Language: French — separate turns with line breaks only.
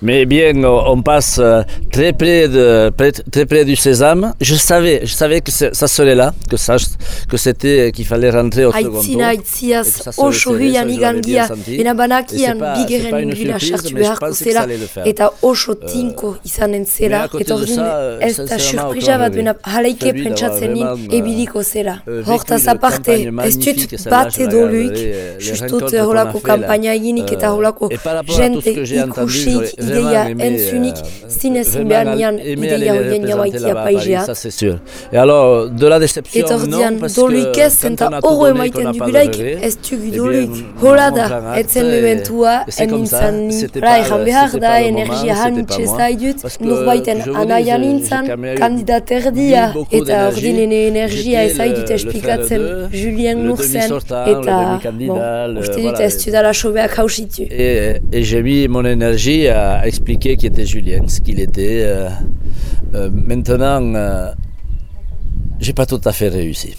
Mais bien, on passe euh, très près, de, très près du sésame. Je savais, je savais que ça serait là, que, ça, que c'était qu'il fallait rentrer au second tour.
Aitziaz oso huian igangia, bena banakian bigeren inguna sartu beharko zela, eta oso tinko izanen zela, eta ordin ez da surprisa bat bena haleike pentsatzen nin ebiliko zela. Hortaz aparte, ez dut bat edo luik, justut holako kampaina eginik eta holako jente ikusik ideia entzunik zinez inbernian ideia horien jamaitia paizea.
Et alors, de la déception,
que... Doluik ez, eta horro emaiten dugulaik, ez dugu doluik. Hola da, etzen mementua, en nintzen ni. Ra, egan behar da, energia hanitxe zaidut, nurbaiten anaian nintzen, kandidat erdia, eta ordinen energia ez zaidut esplikatzen Julien Nurzen, eta, bon, uste dut ez dudala sobeak hausitu.
Et j'ai mis mon énergie à expliquer qui était Julien, ce qu'il était. Euh, euh, maintenant, euh, j'ai pas tout à fait réussi.